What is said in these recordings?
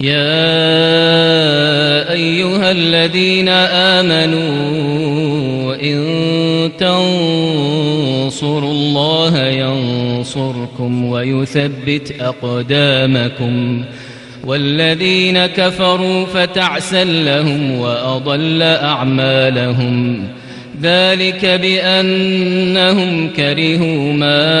يا أيها الذين آمنوا إن تنصروا الله ينصركم ويثبت أقدامكم والذين كفروا فتعسا لهم وأضل أعمالهم ذلك بأنهم كرهوا ما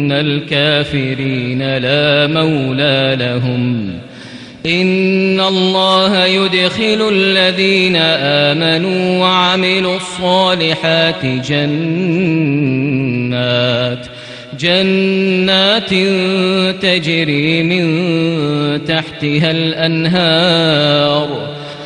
الكافرين لا مولى لهم إن الله يدخل الذين آمنوا وعملوا الصالحات جنات جنات تجري من تحتها الأنهار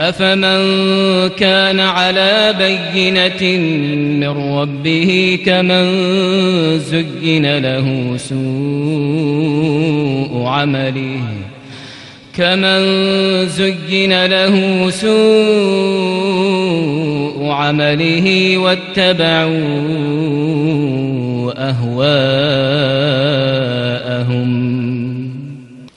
أفمن كان على بينة من ربه كمن زين له سوء عمله كمن زين له سوء عمله واتبعوا أهواءهم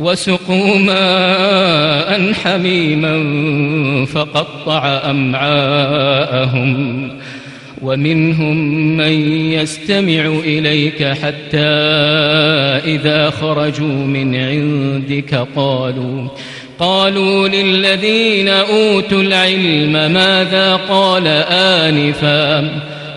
وسقوا ماء حميما فقطع أمعاءهم ومنهم من يستمع إليك حتى إذا خرجوا من عندك قالوا قالوا للذين أوتوا العلم ماذا قال آنفا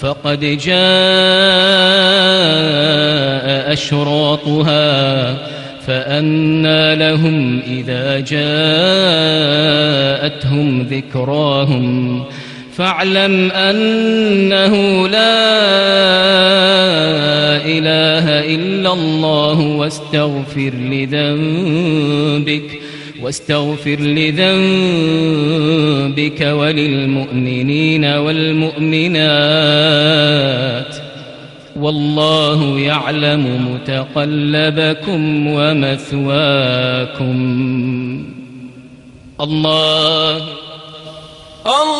فقد جاء أشراطها فأنى لهم إذا جاءتهم ذكراهم. فاعلم أنه لا إله إلا الله واستغفر لذنبك. واستغفر لذنبك وللمؤمنين والمؤمنات. والله يعلم متقلبكم ومثواكم. الله. الله.